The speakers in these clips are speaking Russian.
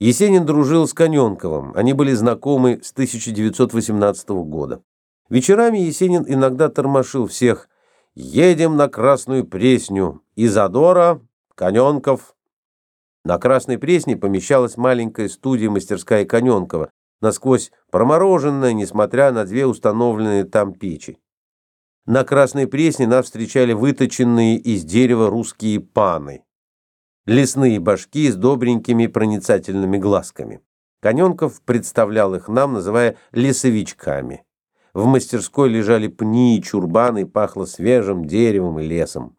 Есенин дружил с Коненковым, они были знакомы с 1918 года. Вечерами Есенин иногда тормошил всех «Едем на Красную Пресню, Изадора, Коненков». На Красной Пресне помещалась маленькая студия-мастерская Коненкова, насквозь промороженная, несмотря на две установленные там печи. На Красной Пресне нас встречали выточенные из дерева русские паны лесные башки с добренькими проницательными глазками. Коненков представлял их нам, называя лесовичками. В мастерской лежали пни и чурбаны, пахло свежим деревом и лесом.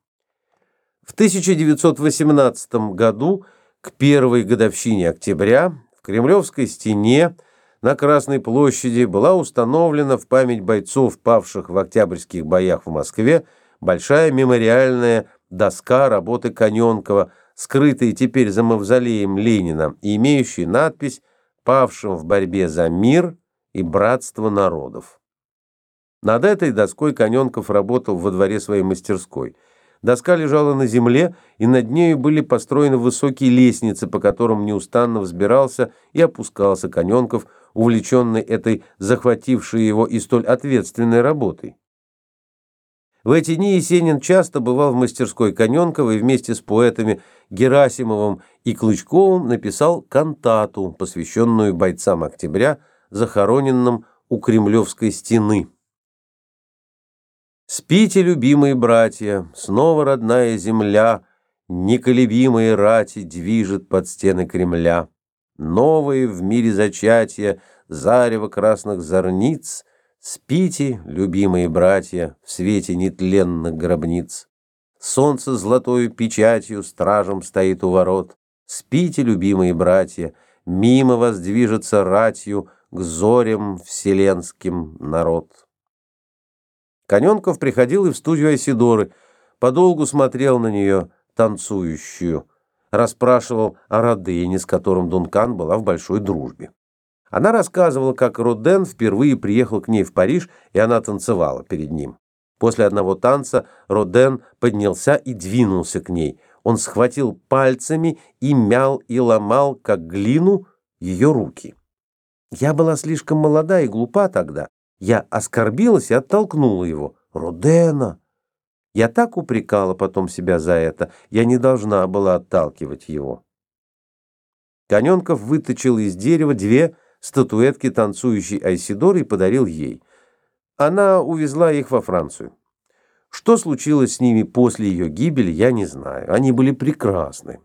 В 1918 году, к первой годовщине октября, в Кремлевской стене на Красной площади была установлена в память бойцов, павших в октябрьских боях в Москве, большая мемориальная доска работы Коненкова – скрытые теперь за мавзолеем Ленина и имеющие надпись «Павшим в борьбе за мир и братство народов». Над этой доской Коненков работал во дворе своей мастерской. Доска лежала на земле, и над нею были построены высокие лестницы, по которым неустанно взбирался и опускался Коненков, увлеченный этой захватившей его и столь ответственной работой. В эти дни Есенин часто бывал в мастерской Коненкова и вместе с поэтами Герасимовым и Клычковым написал кантату, посвященную бойцам октября, захороненным у Кремлевской стены. Спите, любимые братья, снова родная земля, Неколебимые рати движет под стены Кремля. Новые в мире зачатия, зарево красных зорниц — Спите, любимые братья, в свете нетленных гробниц. Солнце золотою печатью стражем стоит у ворот. Спите, любимые братья, мимо вас движется ратью к зорям вселенским народ. Коненков приходил и в студию Айсидоры, подолгу смотрел на нее, танцующую, расспрашивал о Родене, с которым Дункан была в большой дружбе. Она рассказывала, как Роден впервые приехал к ней в Париж, и она танцевала перед ним. После одного танца Роден поднялся и двинулся к ней. Он схватил пальцами и мял и ломал, как глину, ее руки. Я была слишком молода и глупа тогда. Я оскорбилась и оттолкнула его. Родена! Я так упрекала потом себя за это. Я не должна была отталкивать его. Коненков выточил из дерева две статуэтки танцующей Айсидоры и подарил ей. Она увезла их во Францию. Что случилось с ними после ее гибели, я не знаю. Они были прекрасны.